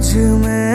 मुझ में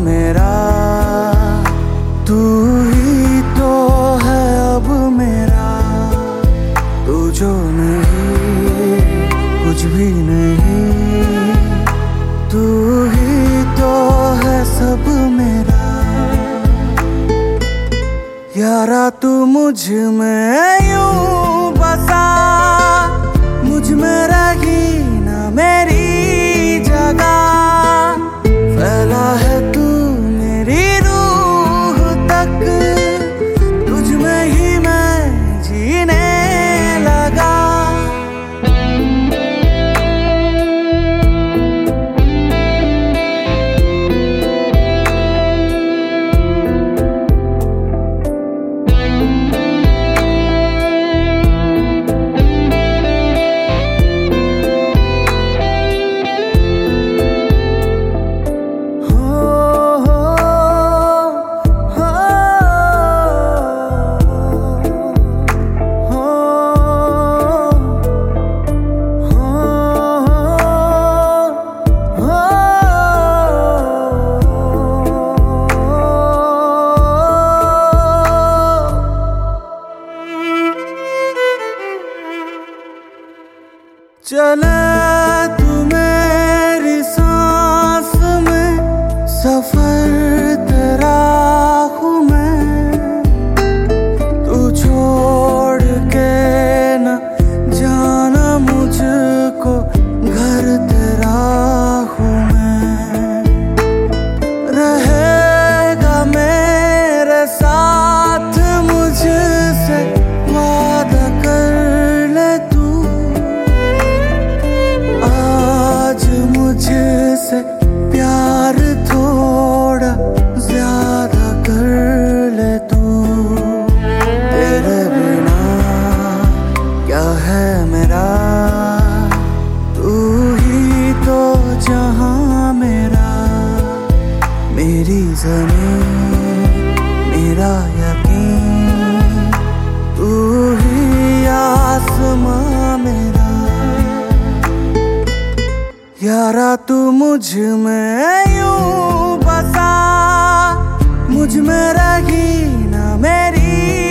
मेरा तू ही तो है अब मेरा तू जो नहीं कुछ भी नहीं तू ही तो है सब मेरा। यारा, तू मुझमें यूँ सा मुझमें रही ना मेरी जगह। मेरा। यारा तू मुझमें यूँ बसा। मुझमें रही ना मेरी।